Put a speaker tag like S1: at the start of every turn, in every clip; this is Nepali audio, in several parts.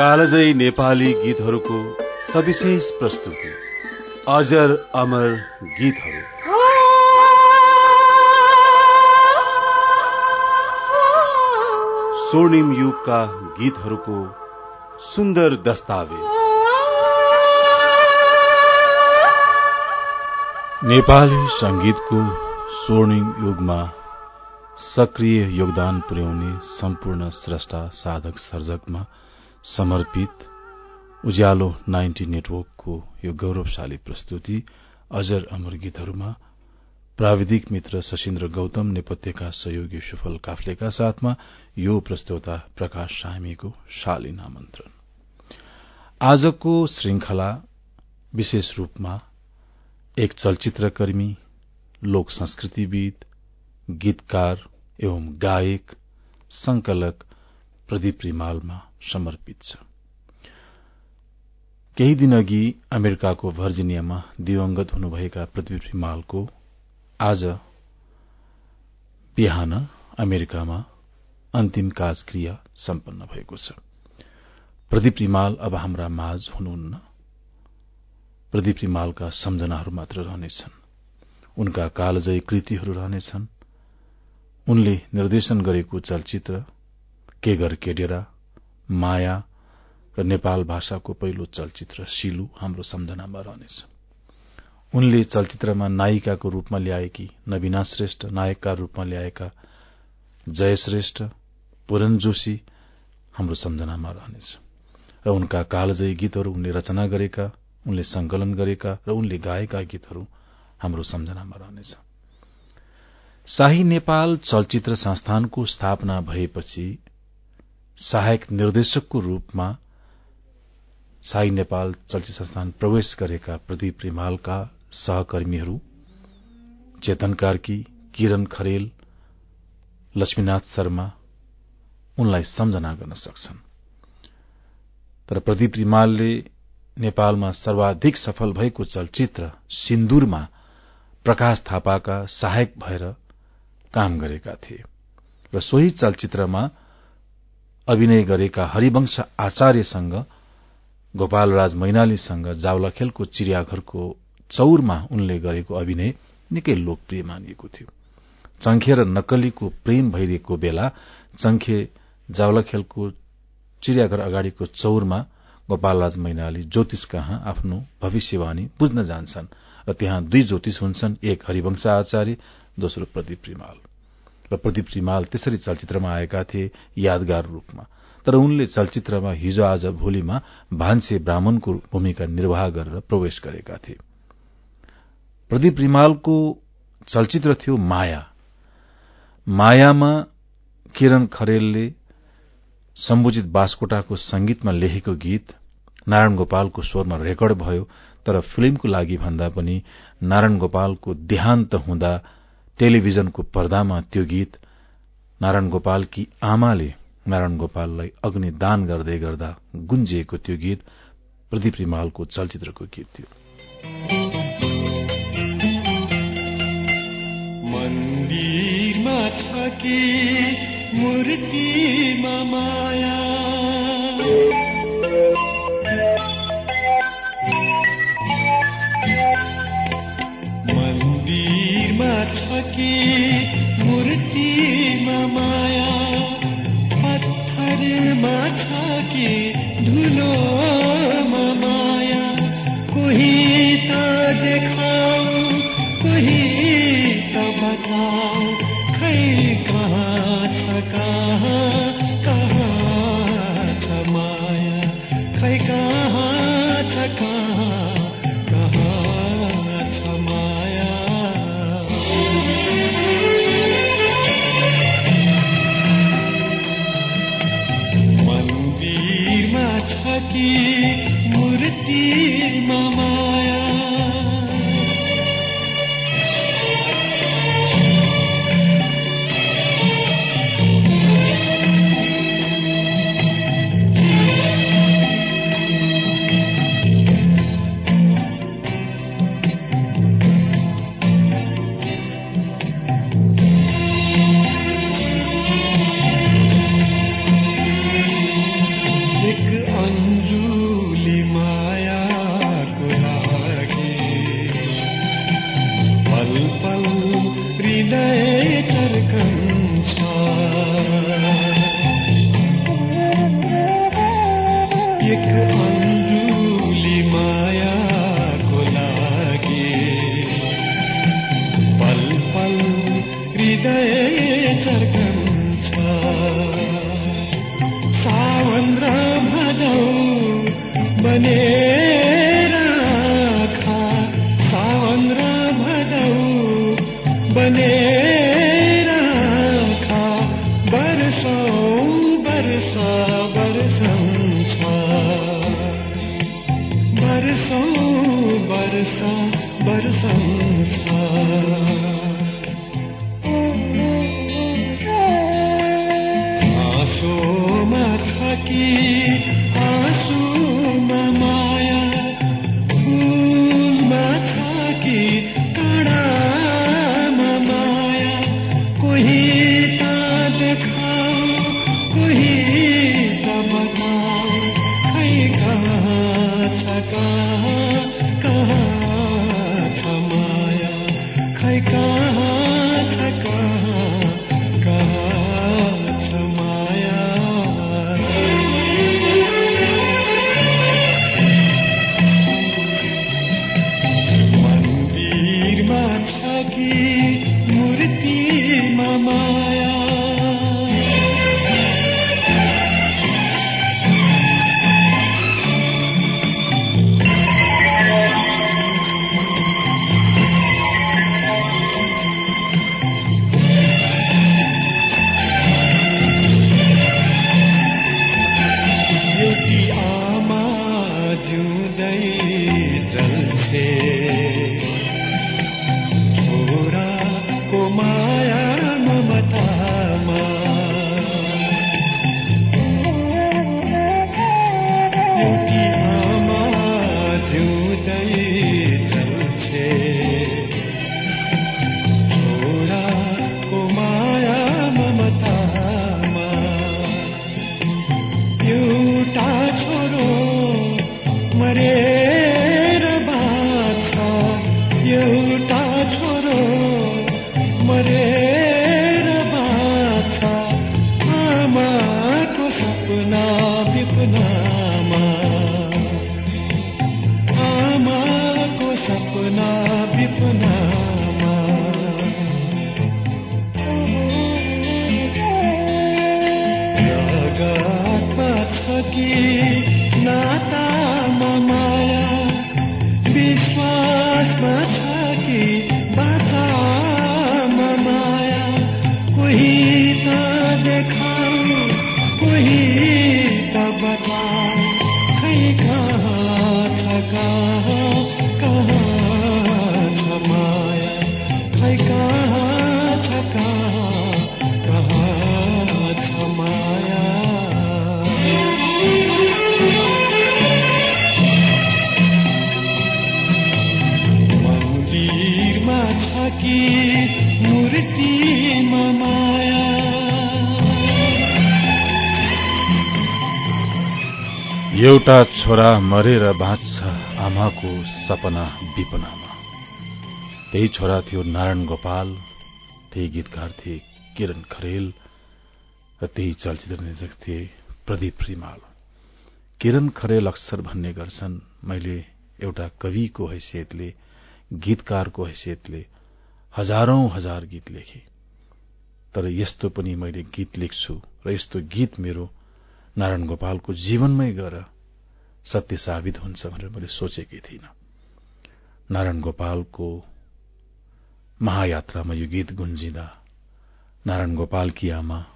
S1: कालजयी नेपाली गीतहरूको सविशेष प्रस्तुति। अजर अमर गीतहरू। स्वर्णिम युगका गीतहरूको सुन्दर दस्तावेज। नेपाली संगीतको स्वर्णिम युगमा सक्रिय योगदान पुर्याउने सम्पूर्ण स्रष्टा साधक सर्जकमा समर्पित उज्यालो नाइन्टी नेटवर्कको यो गौरवशाली प्रस्तुति अजर अमर गीतहरूमा प्राविधिक मित्र शशीन्द्र गौतम नेपथ्यका सहयोगी सुफल काफ्लेका साथमा यो प्रस्तोता प्रकाश सामीको शालीन आमन्त्रण। आजको श्रृंखला विशेष रूपमा एक चलचित्रकर्मी लोक संस्कृतिविद गीतकार एवं गायक संकलक प्रदीप रिमालमा समर्पित छ। केही दिन अघि अमेरिकाको भर्जिनियामा दिवंगत हुनुभएका प्रदीप रिमालको आज बिहान अमेरिकामा अन्तिम काजक्रिया सम्पन्न भएको छ। प्रदीप रिमाल अब हाम्रा माझ हुनुहुन्न। प्रदीप रिमालका सम्झनाहरू मात्र रहनेछन्। उनका कालजयी कृतिहरू रहनेछन्। उनले निर्देशन गरेको चलचित्र के घर केडेरा माया र नेपाल भाषाको पहिलो चलचित्र शिलु हाम्रो सम्झनामा रहनेछ। उनले चलचित्रमा नायिकाको रूपमा ल्याएकी नवीना श्रेष्ठ नायकका रूपमा ल्याएका जय श्रेष्ठ पुरन जोशी हाम्रो सम्झनामा रहनेछ। र उनका कालजयी गीतहरू उनले रचना गरेका उनले संकलन गरेका र उनले गाएका गीतहरू हाम्रो सम्झनामा रहनेछ। शाही नेपाल चलचित्र संस्थानको स्थापना भएपछि सहायक निर्देशकको रूपमा शाही नेपाल चलचित्र संस्थान प्रवेश गरेका प्रदीप रिमालका सहकर्मीहरू चेतन कार्की किरण खरेल लक्ष्मीनाथ शर्मा उनलाई सम्झना गर्न सक्छन्। तर प्रदीप रिमालले नेपालमा सर्वाधिक सफल भएको चलचित्र सिन्दुरमा प्रकाश थापाका सहायक भएर काम गरेका थिए र सोही चलचित्रमा अभिनय गरेका हरिवंश आचार्यसँग गोपालराज मैनालीसँग जावलाखेलको चिड़ियाघरको चौरमा उनले गरेको अभिनय निकै लोकप्रिय मानिएको थियो। चङ्खे र नक्कलीको प्रेम भइरहेको बेला चङ्खे जावलाखेलको चिड़ियाघर अगाडिको चौरमा गोपालराज मैनाली ज्योतिष कहाँ आफ्नो भविष्यवाणी बुझ्न जान्छन् र त्यहाँ दुई ज्योतिष हुन्छन् एक हरिवंश आचार्य दोस्रो प्रदीप रिमाल। र प्रदीप रिमाल त्यसरी चलचित्रमा आएका थिए यादगार रूपमा। तर उनले चलचित्रमा हिजो आज भोलिमा भान्से ब्राह्मणको भूमिका निर्वाह गरेर प्रवेश गरेका थिए। प्रदीप रिमालको चलचित्र थियो माया। मायामा किरण खरेलले सम्बुजित बासकोटाको संगीतमा लेखेको गीत नारायण गोपालको स्वरमा रेकर्ड भयो तर फिल्मको लागि भन्दा पनि नारायण गोपालको देहान्त हुँदा टेलिभिजनको पर्दामा त्यो गीत नारायण गोपालकी आमाले नारायण गोपाललाई अग्नि दान गर्दै गर्दा गुन्जिएको त्यो गीत प्रदीप रिमालको चलचित्रको गीत थियो।
S2: मूर्तिमा माया। माया पत्थरमा छ कि धुलोमा
S3: एउटा छोरा मरेर बाँच्छ आमाको सपना विपनामा।
S1: त्यही छोरा थियो नारायण गोपाल त्यही गीतकार थिए किरण खरेल र त्यही चलचित्र निर्देशक थिए प्रदीप रिमाल किरण खरेल अक्सर भन्ने गर्छन् मैले एउटा कविको हैसियतले गीतकारको हैसियतले हजारौं हजार गीत लेखे। तर यस्तो पनि मैले गीत लेख्छु र यस्तो गीत मेरो नारायण गोपालको जीवनमै गएर सत्य साबित हुन्छ भनेर मैले सोचेकै थिइनँ। नारायण गोपालको महायात्रामा यो गीत गुन्जिँदा नारायण गोपालकी आमा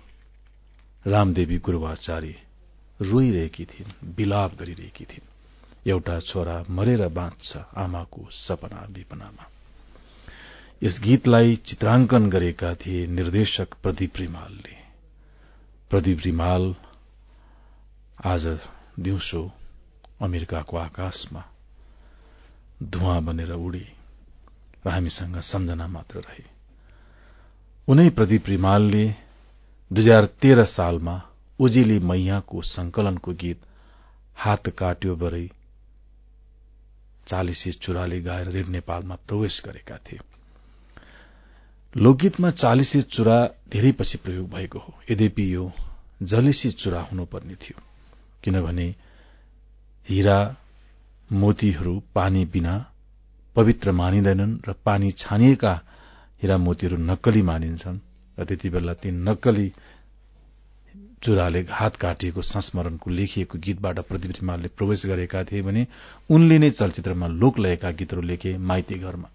S1: रामदेवी गुरूवाचार्य रोइरहेकी थिइन् विलाप गरिरहेकी थिइन्। एउटा छोरा मरेर बाँच्छ आमाको सपना विपनामा। यस गीतलाई चित्राङ्कन गरेका थिए निर्देशक प्रदीप रिमालले। प्रदीप रिमाल आज दिउँसो अमेरिकाको आकाशमा धुवा बनेर उडे र हामीसँग सम्झना मात्र रहे। उनै प्रदीप रिमालले दुई हजार तेह्र सालमा उजिली मैयाको संकलनको गीत हात काट्यो बरै चालिसे चुराले गाएर रेड नेपालमा प्रवेश गरेका थिए। लोकगीतमा चालिसे चुरा धेरै पछि प्रयोग भएको हो। यद्यपि यो जलिसी चुरा हुनुपर्ने थियो किनभने हीरा मोतीहरू पानी बिना पवित्र मानिँदैनन् र पानी छानिएका हीरा मोतीहरू नक्कली मानिन्छन् र त्यति बेला ती नक्कली चुराले हात काटिएको संस्मरणको लेखिएको गीतबाट प्रदीप रिमालले प्रवेश गरेका थिए भने उनले नै चलचित्रमा लोकलयका गीतहरू लेखे माइती घरमा।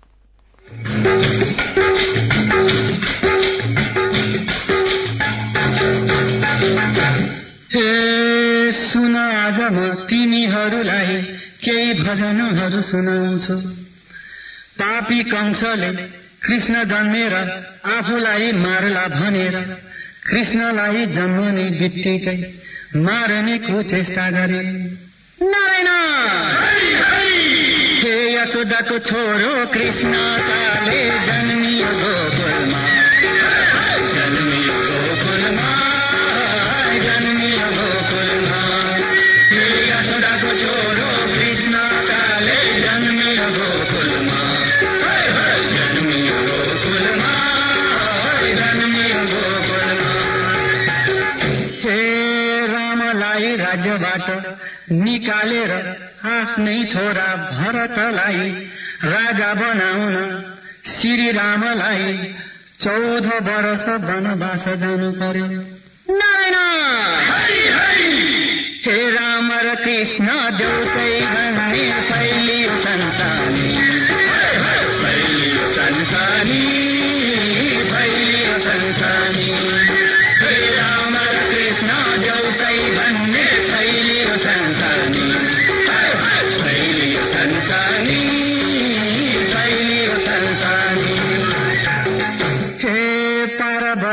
S4: हे सुन आज म तिमीहरूलाई केही भजनहरू सुनाउँछु। पापी कंशले कृष्ण जन्मेर आफूलाई मारला भनेर कृष्णलाई जन्मने बित्तिकै मार्नेको चेष्टा गरे। नारायण! हे यशोदाको छोरो कृष्ण काले जन्मियो गोकुलमा जन्मियो। आफ्नै छोरा भरतलाई राजा बनाउन श्री रामलाई चौध वर्ष वनवास जानु पर्यो हे राम र कृष्ण देउतै भन्ने फैलियो संसारी।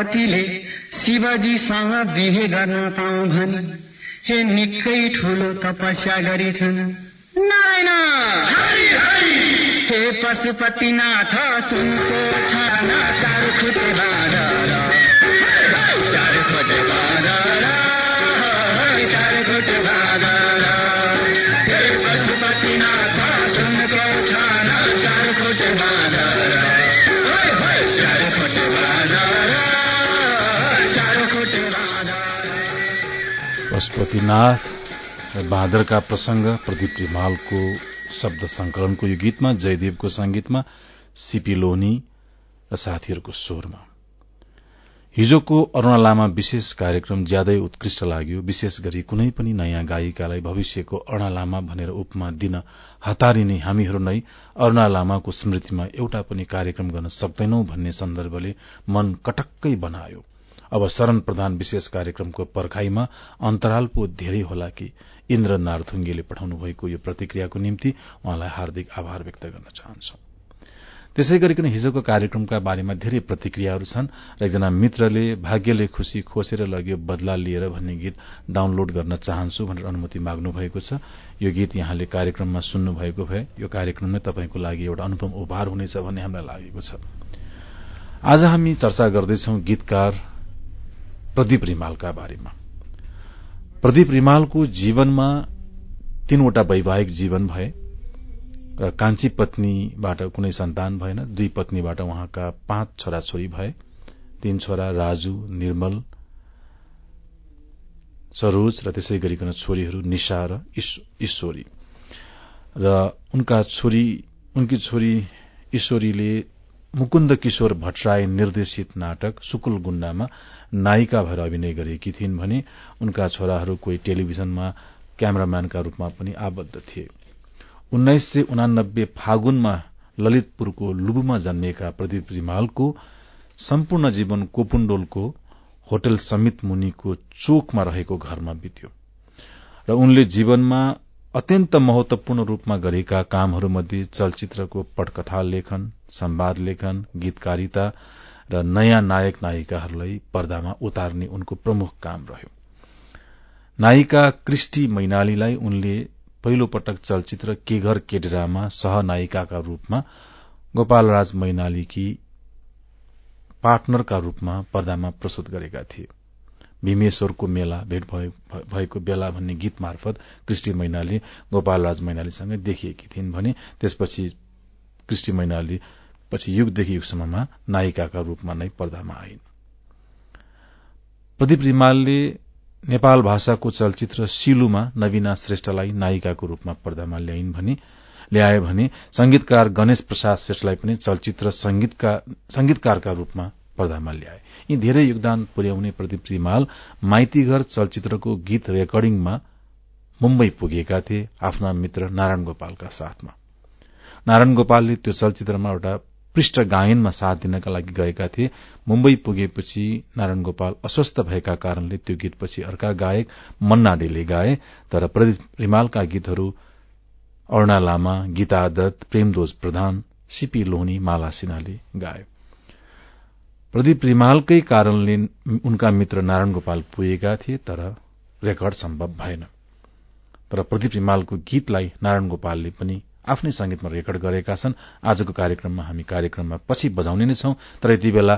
S4: पार्वतीले शिवजीसँग बिहे गर्न पाऊँ भने हे निकै ठुलो तपस्या गरेछन्। नारायण! हे पशुपतिनाथ सुनको थाना चार खुटे
S1: र बाँदरका प्रसंग प्रदीप रिमालको शब्द संकलनको यो गीतमा जयदेवको संगीतमा सीपी लोनी र साथीहरूको स्वरमा। हिजोको अरूणा लामा विशेष कार्यक्रम ज्यादै उत्कृष्ट लाग्यो। विशेष गरी कुनै पनि नयाँ गायिकालाई भविष्यको अरूणा लामा भनेर उपमा दिन हतारिने हामीहरू नै अरूणा लामाको स्मृतिमा एउटा पनि कार्यक्रम गर्न सक्दैनौ भन्ने सन्दर्भले मन कटक्कै बनायो। अब शरण प्रधान विशेष कार्यक्रमको पर्खाईमा अन्तराल पो धेरै होला कि इन्द्र नारथुङ्गेले पठाउनु भएको यो प्रतिक्रियाको निम्ति उहाँलाई हार्दिक आभार व्यक्त गर्न चाहन्छौ। त्यसै गरिकन हिजोको कार्यक्रमका बारेमा धेरै प्रतिक्रियाहरू छन् र एकजना मित्रले भाग्यले खुशी खोसेर लग्यो बदला लिएर भन्ने गीत डाउनलोड गर्न चाहन्छु भनेर अनुमति माग्नु भएको छ। यो गीत यहाँले कार्यक्रममा सुन्नु भएको भए यो कार्यक्रम नै तपाईँको लागि एउटा अनुपम उपहार हुनेछ भन्ने हामीलाई लागेको छ। आज हामी चर्चा गर्दैछौ गीतकार प्रदीप रिमालका बारेमा। प्रदीप रिमालको जीवनमा तीनवटा वैवाहिक जीवन भए र कान्छी पत्नीबाट कुनै सन्तान भएन दुई पत्नीबाट उहाँका पाँच छोराछोरी भए तीन छोरा राजु निर्मल सरोज र त्यसै गरिकन छोरीहरू निशा र ईश्वरी। र उनका छोरी उनकी छोरी ईश्वरीले मुकुन्द किशोर भट्टराई निर्देशित नाटक सुकुल गुण्डामा नायिका भएर अभिनय गरेकी थिइन् भने उनका छोराहरू कोही टेलिभिजनमा क्यामेराम्यानका रूपमा पनि आबद्ध थिए। उन्नाइस सय उनानब्बे फागुनमा ललितपुरको लुबुमा जन्मिएका प्रदीप रिमालको सम्पूर्ण जीवन कोपुण्डोलको होटल समित मुनिको चोकमा रहेको घरमा बित्यो। र उनले जीवनमा अत्यन्त महत्वपूर्ण रूपमा गरेका कामहरूमध्ये चलचित्रको पटकथा लेखन संवाद लेखन गीतकारिता र नयाँ नायक नायिकाहरूलाई पर्दामा उतार्ने उनको प्रमुख काम रह्यो। नायिका क्रिस्टी मैनालीलाई उनले पहिलो पटक चलचित्र के घर केडेरामा सहनायिकाका रूपमा गोपालराज मैनालीकी पार्टनरका रूपमा पर्दामा प्रस्तुत गरेका थिए। भीमेश्वरको मेला भेट भएको बेला भन्ने गीत मार्फत कृष्टि मैनाली गोपालराज मैनालीसँगै देखिएकी थिइन् भने त्यसपछि कृष्टि मैनाली पछि युगदेखि युगसम्ममा नायिकाका रूपमा नै पर्दामा आइन्। प्रदीप रिमालले नेपाल भाषाको चलचित्र सिलुमा नवीना श्रेष्ठलाई नायिकाको रूपमा पर्दामा ल्याइन् भने ल्याए भने संगीतकार गणेश प्रसाद श्रेष्ठलाई पनि चलचित्र संगीतकारका रूपमा पर्दामा ल्याए। यी धेरै योगदान पुर्याउने प्रदीप रिमाल माइतीघर चलचित्रको गीत रेकर्डिङमा मुम्बई पुगेका थिए आफ्ना मित्र नारायण गोपालका साथमा। नारायण गोपालले त्यो चलचित्रमा एउटा पृष्ठ गायनमा साथ दिनका लागि गएका थिए। मुम्बई पुगेपछि नारायण गोपाल अस्वस्थ भएका कारणले त्यो गीतपछि अर्का गायक मन्ना डेले गाए तर प्रदीप रिमालका गीतहरू अरूणा लामा गीता दत्त प्रेमदोज प्रधान सीपी लोहनी माला सिन्हाले गाए प्रदीप रिमालकै कारणले उनका मित्र नारायण गोपाल पुगेका थिए तर रेकर्ड सम्भव भएन। तर प्रदीप रिमालको गीतलाई नारायण गोपालले पनि आफ्नै संगीतमा रेकर्ड गरेका छन्। आजको कार्यक्रममा हामी कार्यक्रममा पछि बजाउने नै छौं। तर यति बेला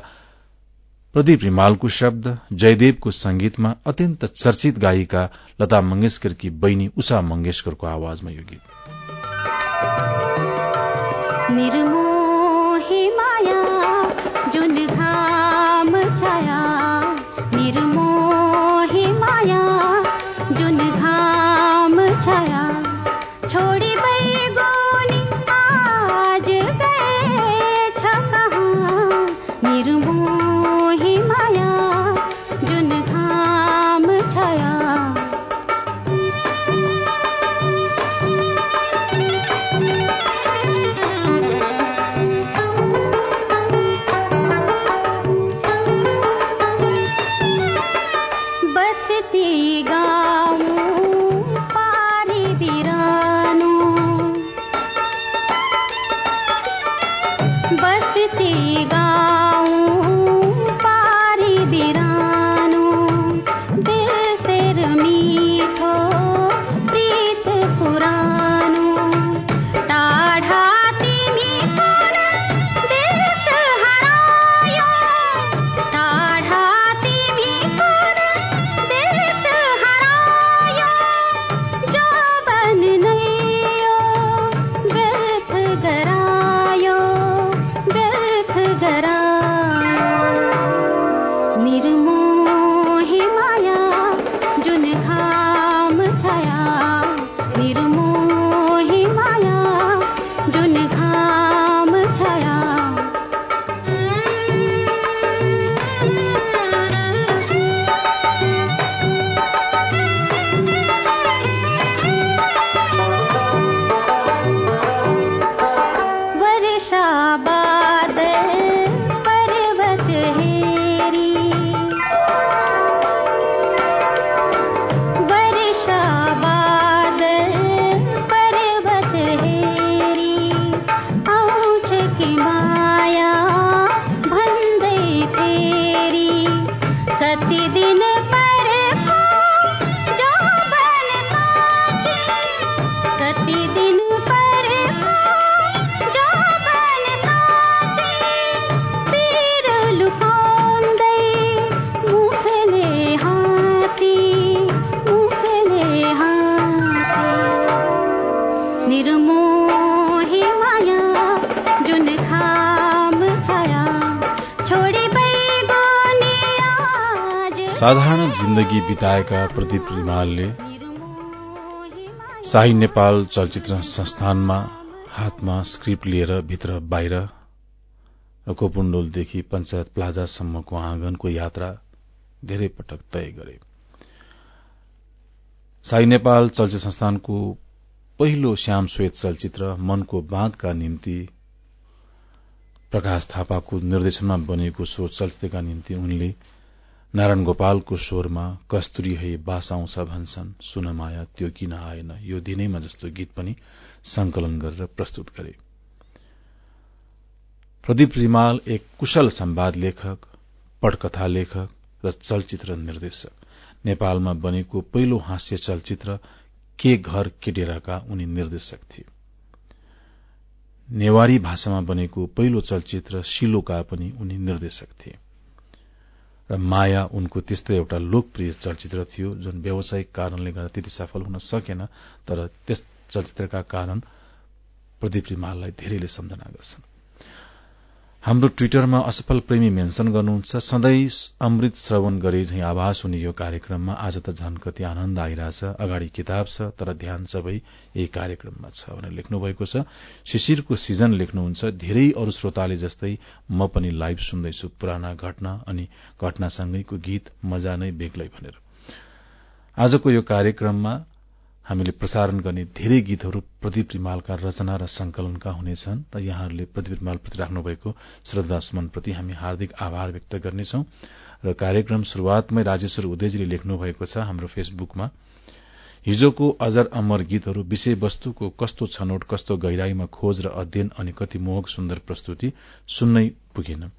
S1: प्रदीप रिमालको शब्द जयदेवको संगीतमा अत्यन्त चर्चित गायिका लता मंगेशकरकी बहिनी उषा मंगेशकरको आवाजमा यो गीत। जिन्दगी बिताएका प्रदीप रिमालले शाही नेपाल चलचित्र संस्थानमा हातमा स्क्रिप्ट लिएर भित्र बाहिर कोपुण्डोलदेखि पञ्चायत प्लाजासम्मको आँगनको यात्रा धेरै पटक तय गरे। शाही नेपाल चलचित्र संस्थानको पहिलो श्याम श्वेत चलचित्र मनको बाँधका निम्ति प्रकाश थापाको निर्देशनमा बनेको सो चलचित्रका निम्ति उनले नारायण गोपालको स्वरमा कस्तुरी है बास आउँछ भन्छन्। सुनमाया त्यो किन आएन? यो दिनैमा जस्तो गीत पनि संकलन गरेर प्रस्तुत गरे। प्रदीप रिमाल एक कुशल संवाद लेखक पटकथा लेखक र चलचित्र निर्देशक। नेपालमा बनेको पहिलो हास्य चलचित्र के घर केडेराका उनी निर्देशक थिए। नेवारी भाषामा बनेको पहिलो चलचित्र शिलोका पनि उनी निर्देशक थिए। र माया उनको त्यस्तै एउटा लोकप्रिय चलचित्र थियो जुन व्यावसायिक कारणले गर्दा त्यति सफल हुन सकेन तर त्यस चलचित्रका कारण प्रदीप रिमाललाई धेरैले सम्झना गर्छन्। हाम्रो ट्विटरमा असफल प्रेमी मेन्सन गर्नुहुन्छ सधैँ अमृत श्रवण गरे झै आभास हुने यो कार्यक्रममा आज त झन कति आनन्द आइरहेछ। अगाडि किताब छ तर ध्यान सबै यही कार्यक्रममा छ। भनेर लेख्नु भएको छ। शिशिरको सिजन लेख्नुहुन्छ धेरै अरू श्रोताले जस्तै म पनि लाइभ सुन्दैछु। पुराना घटना अनि घटनासँगैको गीत मजा नै बेग्लै भनेर। आजको यो कार्यक्रममा हामीले प्रसारण गर्ने धेरै गीतहरू प्रदीप रिमालका रचना र संकलनका हुनेछन् र यहाँहरूले प्रदीप रिमालप्रति राख्नुभएको श्रद्धा सुमनप्रति हामी हार्दिक आभार व्यक्त गर्नेछौ र कार्यक्रम शुरूआतमै राजेश्वर उदेजीले लेख्नु भएको छ हाम्रो फेसबुकमा। हिजोको अजर अमर गीतहरू विषयवस्तुको कस्तो छनौट कस्तो गहिराईमा खोज र अध्ययन अनि कति मोहक सुन्दर प्रस्तुति सुन्नै पुगेन।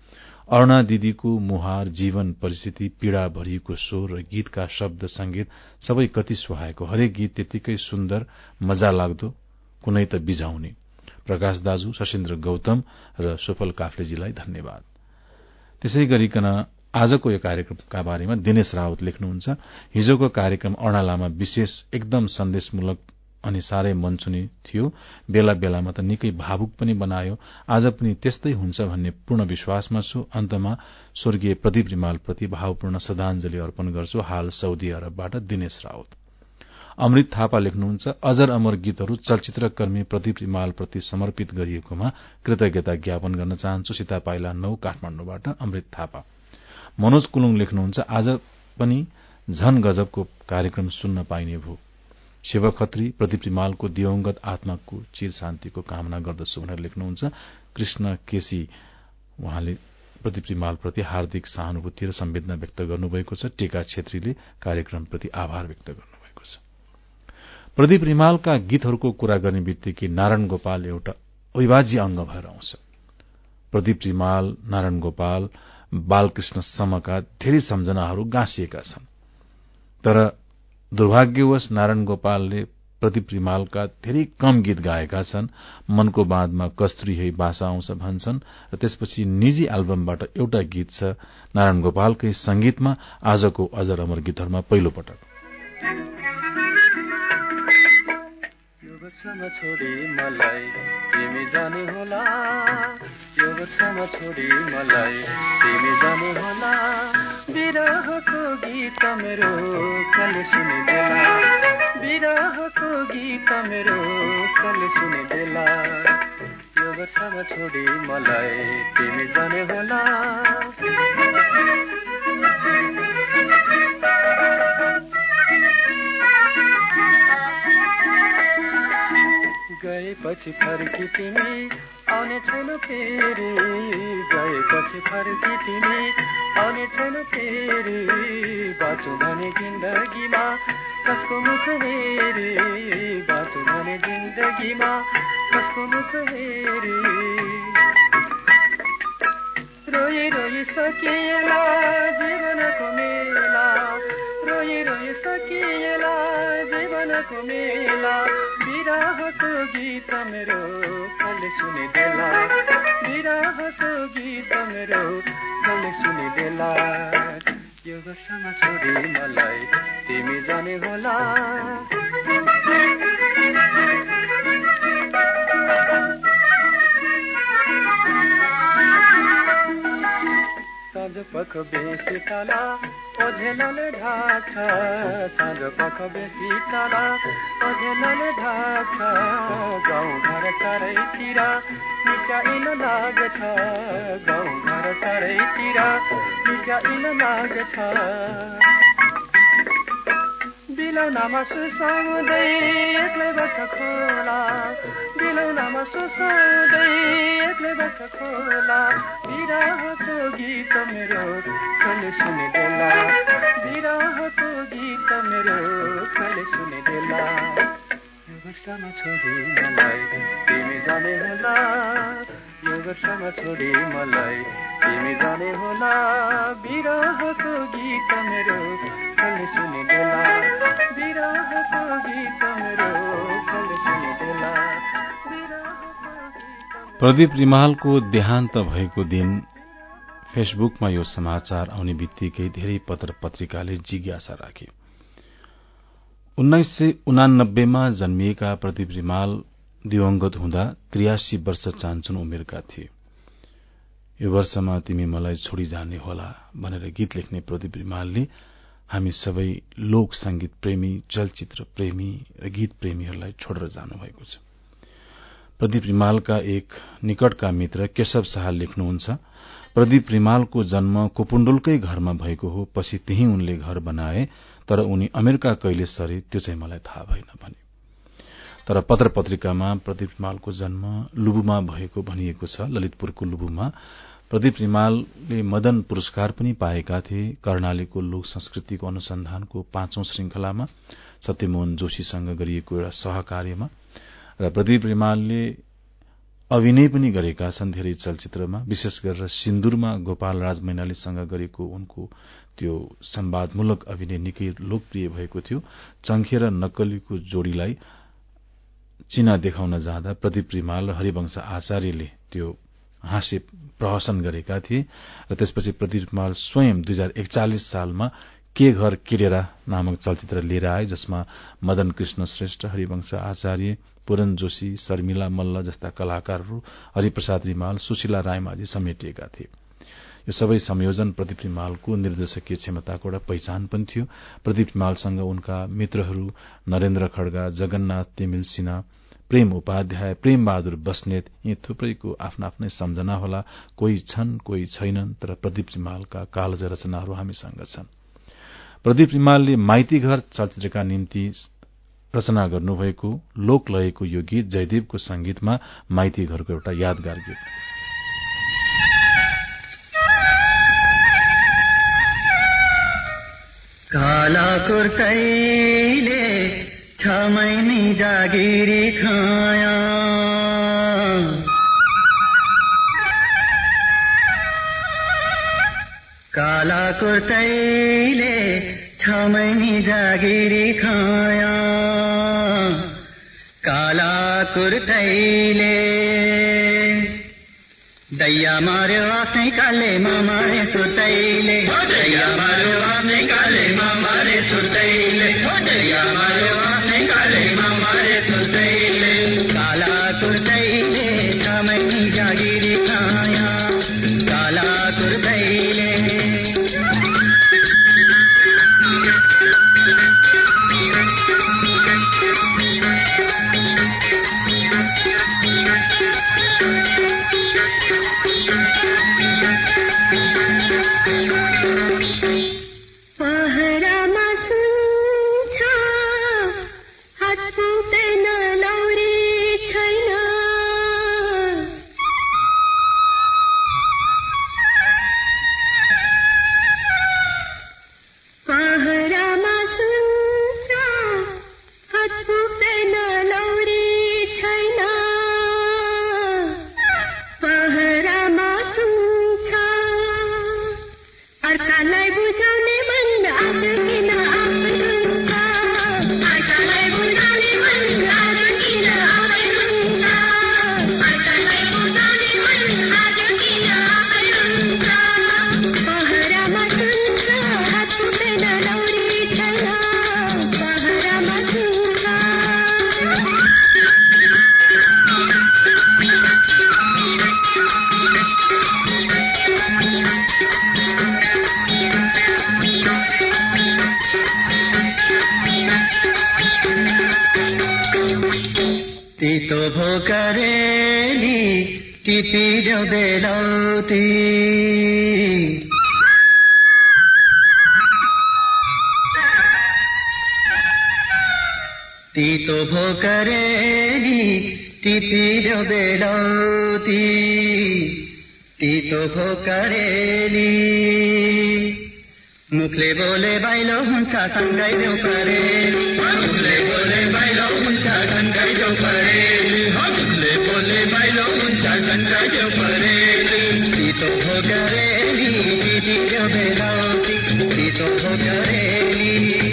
S1: अरूणा दिदीको मुहार जीवन परिस्थिति पीड़ा भरिएको स्वर र गीतका शब्द संगीत सबै कति सुहाएको। हरेक गीत त्यतिकै सुन्दर मजा लाग्दो कुनै त बिझाउने। प्रकाश दाजु सशेन्द्र गौतम र सुफल काफ्लेजीलाई धन्यवाद। त्यसै गरिकन आजको यो कार्यक्रमका बारेमा दिनेश रावत लेख्नुहुन्छ। हिजोको कार्यक्रम अर्णालामा विशेष एकदम सन्देशमूलक अनि साह्रै मनसुनी थियो। बेला बेलामा त निकै भावुक पनि बनायो। आज पनि त्यस्तै हुन्छ भन्ने पूर्ण विश्वासमा छु। अन्तमा स्वर्गीय प्रदीप रिमालप्रति भावपूर्ण श्रद्धांजलि अर्पण गर्छु। हाल साउदी अरबबाट दिनेश रावत अमृत थापा लेख्नुहुन्छ अजर अमर गीतहरू चलचित्र कर्मी प्रदीप रिमालप्रति समर्पित गरिएकोमा कृतज्ञता ज्ञापन गर्न चाहन्छु। सीता पाइला नौ काठमाण्डुबाट अमृत थापा। मनोज कुलुङ लेख्नुहुन्छ आज पनि झन गजबको कार्यक्रम सुन्न पाइने भू। शिव खत्री प्रदीप रिमालको दिवंगत आत्माको चिर शान्तिको कामना गर्दछु भनेर लेख्नुहुन्छ। कृष्ण केसी उहाँले प्रदीप रिमालप्रति हार्दिक सहानुभूति र संवेदना व्यक्त गर्नुभएको छ। टेका छेत्रीले कार्यक्रमप्रति आभार व्यक्त गर्नुभएको छ। प्रदीप रिमालका गीतहरूको कुरा गर्ने बित्तिकै नारायण गोपाल एउटा अविभाज्य अंग भएर आउँछ। प्रदीप रिमाल नारायण गोपाल बालकृष्ण समका धेरै सम्झनाहरू गाँसिएका छन्। तर दुर्भाग्यवश नारायण गोपालले प्रदीप रिमालका धेरै कम गीत गाएका छन्। मनको बाँधमा कस्तुरी है बासा आउँछ भन्छन् र त्यसपछि निजी एल्बमबाट एउटा गीत छ नारायण गोपालकै संगीतमा आजको अजर अमर गीतहरूमा पहिलो पटक। यो बिरहको गीत मेरो कले सुनिदेला बिरहको गीत मेरो कले सुनिदेला यो वर्षमा छोडी मलाई तिमी जाने होला। गएपछि फर्की तिमी आउने छैन फेरि गएपछि फर्की तिमी आउने छैन फेरि बाँचु भने जिन्दगीमा। कसको मुख हेरी बाँचु भने जिन्दगीमा। कसको मुख हेरी। रोइ रोइ सकिएला जीवनको मेला। रोइ रोइ सकिएला जीवनको मेला। विरहको गीत मेरो सुनिदेला। विरहको गीत मेरो कसले सुनिदेला। यो वर्षमा छोडी मलाई तिमी जाने होला। साँझ पख बेसी तला ओझेलले ढाक्छ। साँझ पख बेसी तला ओझेलले ढाक्छ। गाउँ चारैतिर मिसाइन लाग्छ। गाउँ घर चारैतिर मिसाइन लाग्छ। बिलौनामा सुसाउँदै एक्लै बस्छ खोला। बिलौनामा सुसाउँदै एक्लै बस्छ खोला। बिरहको गीत मेरो कहिले सुनिदेला। बिरहको गीत मेरो कहिले सुनिदेला। छोडी मलाई तिमी जाने होला वर्षमा छोडी मलाई। तिमी जाने होला बिरहको गीत मेरो कहिले सुनिदेला? बिरहको गीत मेरो कहिले सुनिदेला? प्रदीप रिमालको देहान्त भएको दिन फेसबुकमा यो समाचार आउने बित्तिकै धेरै पत्र पत्रिकाले जिज्ञासा राखे उन्नाइस सय उनानब्बेमा जन्मिएका प्रदीप रिमाल दिवंगत हुँदा त्रियासी वर्ष चान्चुन उमेरका थिए। यो वर्षमा तिमी मलाई छोडी जाने होला भनेर गीत लेख्ने प्रदीप रिमालले हामी सबै लोक संगीत प्रेमी चलचित्र प्रेमी र गीत प्रेमीहरूलाई छोडेर जानुभएको छ। प्रदीप रिमालका एक निकटका मित्र केशव शाह लेख्नुहुन्छ प्रदीप रिमालको जन्म कोपुण्डुलकै घरमा भएको हो पछि त्यही उनले घर बनाए तर उनी अमेरिका कहिले सरे त्यो चाहिँ मलाई थाहा भएन भने। तर पत्र पत्रिकामा प्रदीप रिमालको जन्म लुबुमा भएको भनिएको छ ललितपुरको लुबुमा। प्रदीप रिमालले मदन पुरस्कार पनि पाएका थिए। कर्णालीको लोक संस्कृतिको अनुसन्धानको पाँचौं श्रृंखलामा सत्यमोहन जोशीसँग गरिएको एउटा सहकार्यमा र प्रदीप रिमालले अभिनय पनि गरेका छन् धेरै चलचित्रमा विशेष गरेर सिन्दुरमा गोपाल राज मैनालीसँग गरेको उनको त्यो संवादमूलक अभिनय निकै लोकप्रिय भएको थियो। चंखे र नक्कलीको जोड़ीलाई चिना देखाउन जाँदा प्रदीप रिमाल र हरिवंश आचार्यले त्यो हाँस्य प्रहसन गरेका थिए र त्यसपछि प्रदीप रिमाल स्वयं दुई हजार एकचालिस सालमा के घर किडेरा नामक चलचित्र लिएर आए जसमा मदन कृष्ण श्रेष्ठ हरिवंश आचार्य पूरन जोशी शर्मिला मल्ल जस्ता कलाकारहरू हरिप्रसाद रिमाल सुशीला रायमाझी समेटिएका थिए। यो सबै संयोजन प्रदीप रिमालको निर्देशकीय क्षमताको एउटा पहिचान पनि थियो। प्रदीप रिमालसँग उनका मित्रहरू नरेन्द्र खड्गा जगन्नाथ तिमिल सिन्हा प्रेम उपाध्याय प्रेम बहादुर बस्नेत यी थुप्रैको आफ्ना आफ्नै सम्झना होला कोही छन् कोही छैनन् तर प्रदीप रिमालका कालज रचनाहरू हामीसँग छन्। प्रदीप रिमालले माइती घर चलचित्रका निम्ति रचना गर्नुभएको लोक लयको यो गीत जयदेवको संगीतमा माइती घरको एउटा यादगार गीत।
S4: काला कुर्तैले छ महिने जागिरी खाया। काला कुर्तैले छ महिने जागिरी खाया। काला कुर्तैले दैया मार्यो आफ्नै कालेमा मारे सुतैले दैया मार्यो soñaré.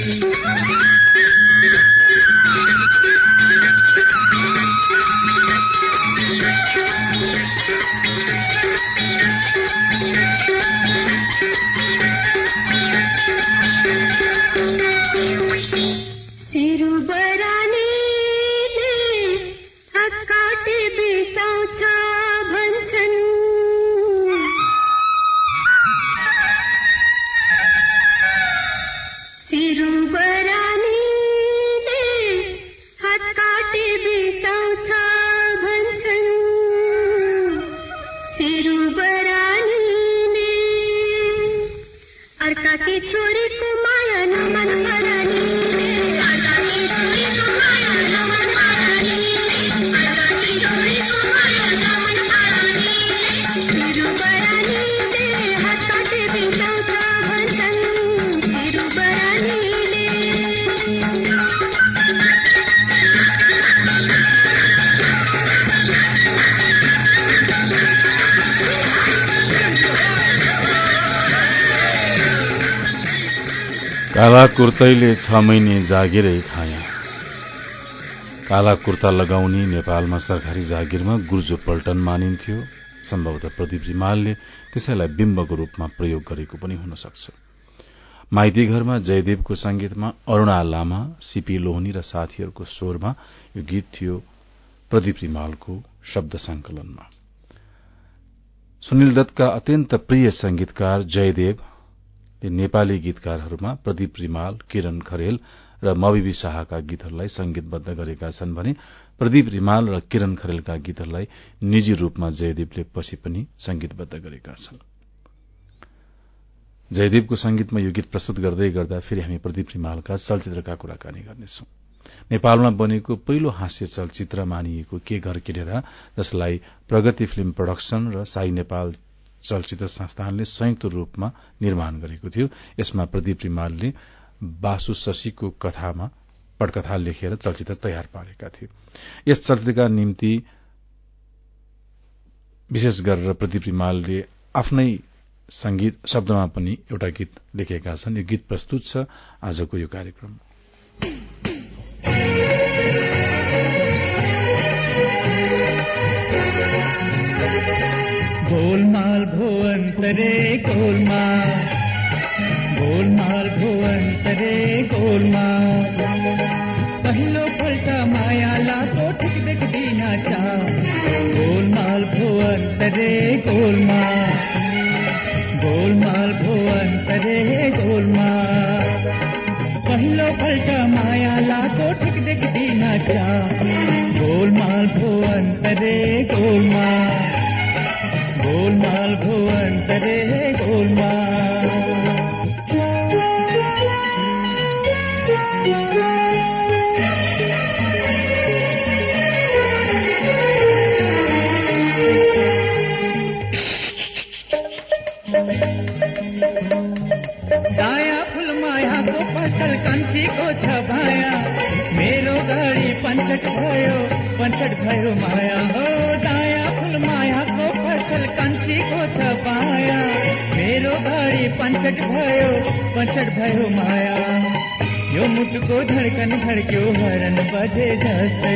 S4: कुर्तैले
S1: छ महिने जागिरै खाया काला कुर्ता लगाउने नेपालमा सरकारी जागिरमा गुर्जो पल्टन मानिन्थ्यो। सम्भवतः प्रदीप रिमालले त्यसैलाई बिम्बको रूपमा प्रयोग गरेको पनि हुन सक्छ। माइती घरमा जयदेवको संगीतमा अरूणा लामा सीपी लोहनी र साथीहरूको स्वरमा यो गीत थियो प्रदीप रिमालको शब्द संकलनमा सुनिल दत्तका अत्यन्त प्रिय संगीतकार जयदेव नेपाली गीतकारहरूमा प्रदीप रिमाल किरण खरेल र मविबी शाहका गीतहरूलाई संगीतबद्ध गरेका छन् भने प्रदीप रिमाल र किरण खरेलका गीतहरूलाई निजी रूपमा जयदेवले पछि पनि संगीतबद्ध गरेका छन्। जयदेवको संगीतमा यो गीत प्रस्तुत गर्दै गर्दा फेरि हामी प्रदीप रिमालका चलचित्रका कुराकानी गर्नेछौं। नेपालमा बनेको पहिलो हास्य चलचित्र मानिएको के घर किनेर जसलाई प्रगति फिल्म प्रोडक्सन र साई नेपाल चलचित्र संस्थानले संयुक्त रूपमा निर्माण गरेको थियो। यसमा प्रदीप रिमालले बासु शशीको कथामा पटकथा लेखेर चलचित्र तयार पारेका थिए। यस चलचित्रका निम्ति विशेष गरेर प्रदीप रिमालले आफ्नै संगीत शब्दमा पनि एउटा गीत लेखेका छन्। यो गीत प्रस्तुत छ आजको यो कार्यक्रम
S3: गोलमाल भुवन तरे गोलमाल। गोलमाल भुवन तरे गोलमाल। पहिलो पलटा मायाला तो ठिक दिख दीनाचा गोलमाल भुवन तरे गोलमाल। गोलमाल भुवन तरे गोलमाल। पहिलो पलटा मायाला तो ठिक दीना चा गोलमाल भुवन तरे गोलमाल। पञ्चट भयो पञ्चट भयो माया। यो मुटुको धड्कन धड्क्यो हरन बजे जस्तै।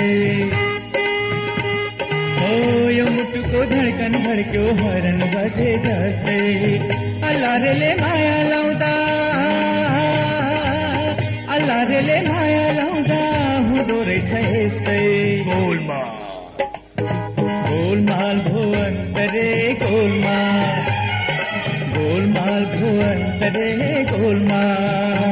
S3: हो यो मुटुको धड्कन धड्क्यो हरन बजे जस्तै। अल्लाहले माया लाउँदा अल्लाहले माया लाउँदा हुँदो रहेछ यस्तै। गोलमाल भुवन्तरे गोलमाल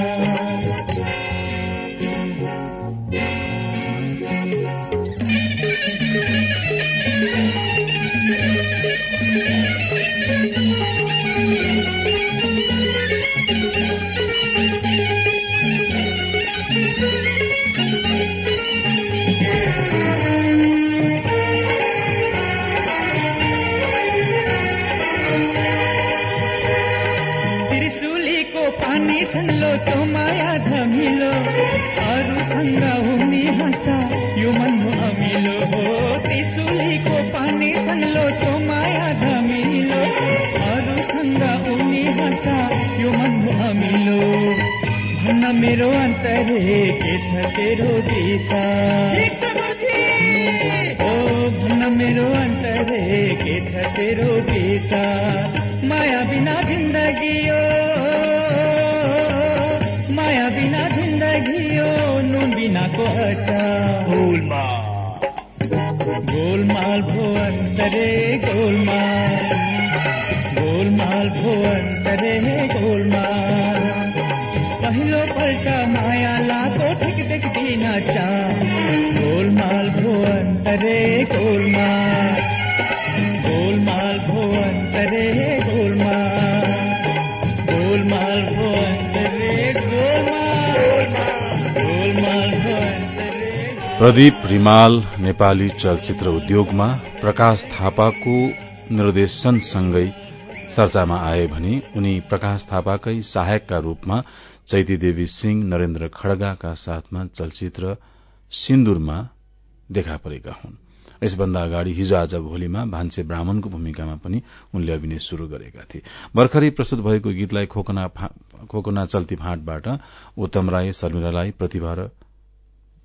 S3: अन्तरे के छ तेरो विचार ओ भन्न मेरो अन्तरे के छ तेरो विचार माया बिना जिन्दगी हो माया बिना जिन्दगी हो नुन बिनाको अचार ಅಂತರೇ ಗೋಲ್ಮಾಲ್ गोलमाल ಭೋ ಅಂತರೇ ಗೋಲ್ಮಾಲ್ गोलमाल ಭೋ गोलमाल
S1: प्रदीप रिमाल नेपाली चलचित्र उद्योगमा प्रकाश थापाको निर्देशनसँगै चर्चामा आए भने उनी प्रकाश थापाकै सहायकका रूपमा चैतीदेवी सिंह नरेन्द्र खड्गाका साथमा चलचित्र सिन्दुरमा देखा परेका हुन्। यसभन्दा अगाडि हिजो आज भोलिमा भान्से ब्राह्मणको भूमिकामा पनि उनले अभिनय शुरू गरेका थिए। भर्खरै प्रस्तुत भएको गीतलाई खोकना, खोकना चल्ती फाँटबाट उत्तम राई शर्मिला राई प्रतिभा र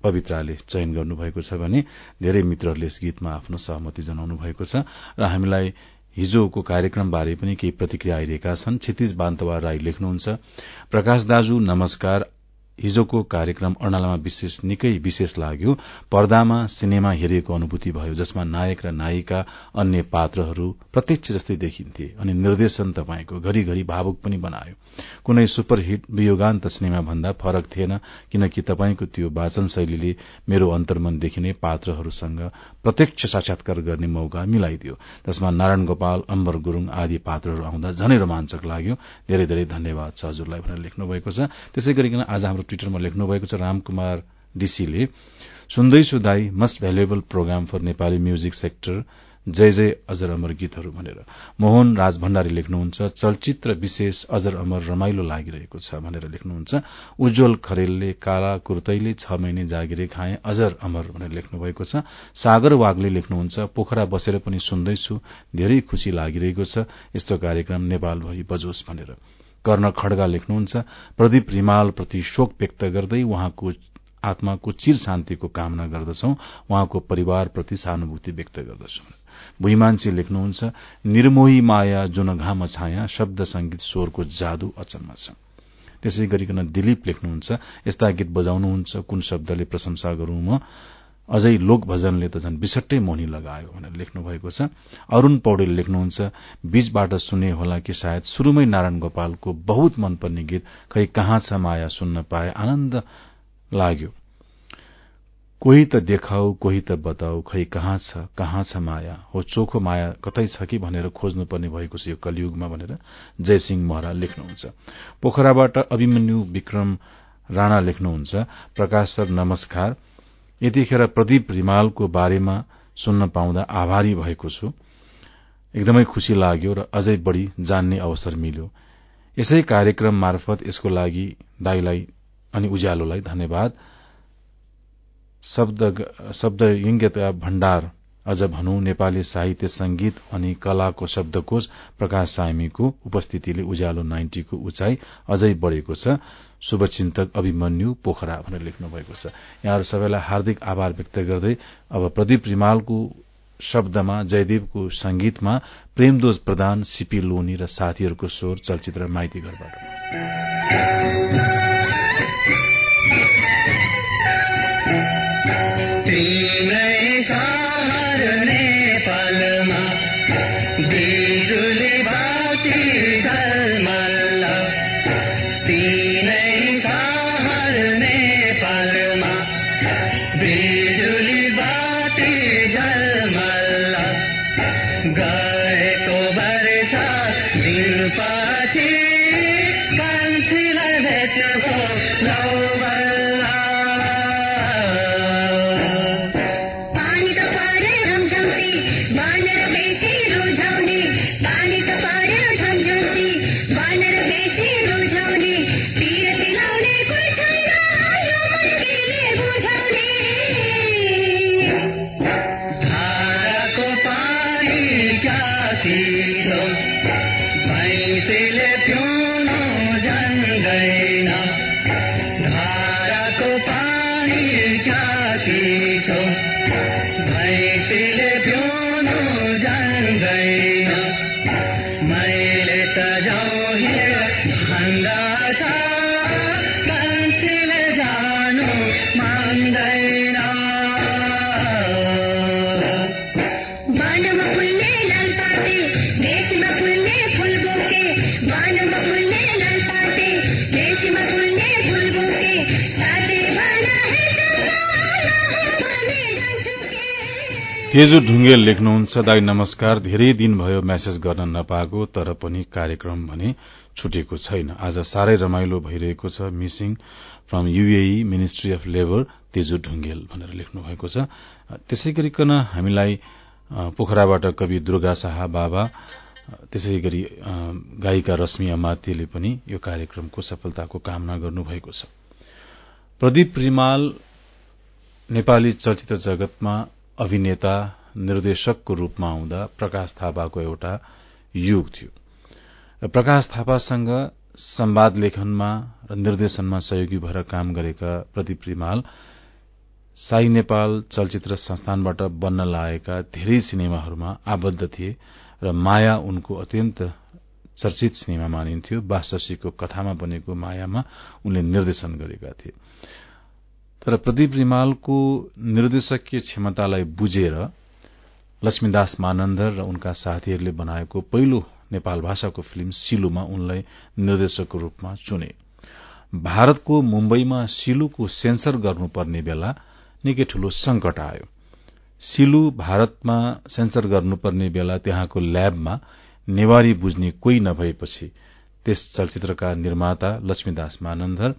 S1: पवित्राले चयन गर्नुभएको छ भने धेरै मित्रहरूले यस गीतमा आफ्नो सहमति जनाउनु भएको छ र हामीलाई हिजोको कार्यक्रमबारे पनि केही प्रतिक्रिया आइरहेका छन्। क्षितिज बान्तवा राई लेख्नुहुन्छ प्रकाश दाजु नमस्कार हिजोको कार्यक्रम अर्णालामा विशेष निकै विशेष लाग्यो। पर्दामा सिनेमा हेरिएको अनुभूति भयो जसमा नायक र नायिका अन्य पात्रहरू प्रत्यक्ष जस्तै देखिन्थे अनि निर्देशन तपाईँको घरिघरि भावुक पनि बनायो। कुनै सुपरहिट वियोगान्त सिनेमा भन्दा फरक थिएन किनकि तपाईँको त्यो वाचन शैलीले मेरो अन्तर्मनदेखि नै पात्रहरूसँग प्रत्यक्ष साक्षात्कार गर्ने मौका मिलाइदियो जसमा नारायण गोपाल अम्बर गुरूङ आदि पात्रहरू आउँदा झनै रोमाञ्चक लाग्यो। धेरै धेरै धन्यवाद छ हजुरलाई भनेर लेख्नु भएको छ। त्यसै गरिकन आज हाम्रो ट्विटरमा लेख्नु भएको छ रामकुमार डीसीले सुन्दैछु दाई must valuable programme for Nepali music sector जय जय अजर अमर गीतहरू भनेर। मोहन राज भण्डारी लेख्नुहुन्छ चलचित्र विशेष अजर अमर रमाइलो लागिरहेको छ भनेर लेख्नुहुन्छ। उज्जवल खरेलले काला कुर्तैले छ महिने जागिरे खाए अजर अमर भनेर लेख्नु भएको छ। सागर वागले लेख्नुहुन्छ पोखरा बसेर पनि सुन्दैछु धेरै खुशी लागिरहेको छ यस्तो कार्यक्रम नेपालभरि बजोस् भनेर। कर्ण खड्गा लेख्नुहुन्छ। प्रदीप रिमाल प्रति शोक व्यक्त गर्दै उहाँको आत्माको चिर शान्तिको कामना गर्दछौ। उहाँको परिवारप्रति सहानुभूति व्यक्त गर्दछौ। भुइमान्छे लेख्नुहुन्छ निर्मोही माया जुन घाम छाया शब्द संगीत स्वरको जादु अचम्म छ। त्यसै गरिकन दिलीप लेख्नुहुन्छ यस्ता गीत बजाउनुहुन्छ कुन शब्दले प्रशंसा गरूं म? अझै लोक भजनले त झन् बिसट्टै मोनी लगायो भनेर लेख्नु भएको छ। अरूण पौडेल लेख्नुहुन्छ बीचबाट सुने होला कि सायद शुरूमै नारायण गोपालको बहुत मनपर्ने गीत खै कहाँ छ माया सुन्न पाए आनन्द लाग्यो। कोही त देखाऊ कोही त बताऊ खै कहाँ छ कहाँ छ माया हो चोखो माया कतै छ कि भनेर खोज्नुपर्ने भएको छ यो कलियुगमा भनेर जयसिंह महरा लेख्नुहुन्छ। पोखराबाट अभिमन्यु विक्रम राणा लेख्नुहुन्छ प्रकाश सर नमस्कार। यतिखेर प्रदीप रिमालको बारेमा सुन्न पाउँदा आभारी भएको छु। एकदमै खुशी लाग्यो र अझै बढ़ी जान्ने अवसर मिल्यो। यसै कार्यक्रम मार्फत यसको लागि दाईलाई अनि उज्यालोलाई धन्यवाद। शब्द भण्डार अझ भनौं नेपाली साहित्य संगीत अनि कलाको शब्दकोश प्रकाश सामीको उपस्थितिले उज्यालो नाइन्टीको उचाइ अझै बढ़ेको छ। शुभचिन्तक अभिमन्यु पोखरा भनेर लेख्नु भएको छ। यहाँहरू सबैलाई हार्दिक आभार व्यक्त गर्दै अब प्रदीप रिमालको शब्दमा जयदेवको संगीतमा प्रेमदोज प्रधान सीपी लोनी र साथीहरूको स्वर चलचित्र माइती घरबाट तेजु ढुङ्गेल लेख्नुहुन्छ दाई नमस्कार। धेरै दिन भयो म्यासेज गर्न नपाएको तर पनि कार्यक्रम भने छुटेको छैन। आज साह्रै रमाइलो भइरहेको छ। Missing from UAE ministry of labour
S5: Teju Dhungel भनेर लेख्नु भएको छ। त्यसै गरिकन हामीलाई पोखराबाट कवि दुर्गा शाह बाबा त्यसै गरी गायिका रश्मि अमात्यले पनि यो कार्यक्रमको सफलताको कामना गर्नुभएको छ। प्रदीप रिमाल नेपाली चलचित्र जगतमा अभिनेता निर्देशकको रूपमा आउँदा प्रकाश थापाको एउटा युग थियो। प्रकाश थापासँग संवाद लेखनमा र निर्देशनमा सहयोगी भएर काम गरेका प्रदीप रिमाल साई नेपाल चलचित्र संस्थानबाट बन्न लागेका धेरै सिनेमाहरूमा आबद्ध थिए र माया उनको अत्यन्त चर्चित सिनेमा मानिन्थ्यो। बासशीको कथामा बनेको मायामा उनले निर्देशन गरेका थिए। तर प्रदीप रिमालको निर्देशकीय क्षमतालाई बुझेर लक्ष्मीदास मानन्दर र उनका साथीहरूले बनाएको पहिलो नेपाल भाषाको फिल्म सिलुमा उनलाई निर्देशकको रूपमा चुने। भारतको मुम्बईमा सिलुको सेन्सर गर्नुपर्ने बेला निकै ठूलो संकट आयो। सिलु भारतमा सेन्सर गर्नुपर्ने बेला त्यहाँको ल्याबमा नेवारी बुझ्ने कोही नभएपछि त्यस चलचित्रका निर्माता लक्ष्मीदास मानन्दर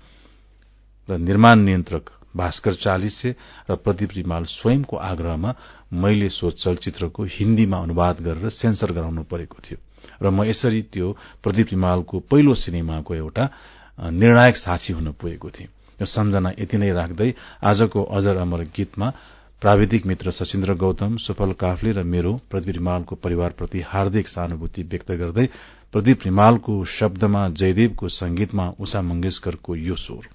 S5: र निर्माण नियन्त्रक भास्कर चालिसे र प्रदीप रिमाल स्वयंको आग्रहमा मैले सो चलचित्रको हिन्दीमा अनुवाद गरेर सेन्सर गराउनु परेको थियो। र म यसरी त्यो प्रदीप रिमालको पहिलो सिनेमाको एउटा निर्णायक साक्षी हुन पुगेको थिएँ। यो सम्झना यति नै राख्दै आजको अजर अमर गीतमा प्राविधिक मित्र सचिन्द्र गौतम सुफल काफले र मेरो प्रदीप रिमालको परिवारप्रति हार्दिक सहानुभूति व्यक्त गर्दै प्रदीप रिमालको शब्दमा जयदेवको संगीतमा उषा मंगेशकरको यो स्वर।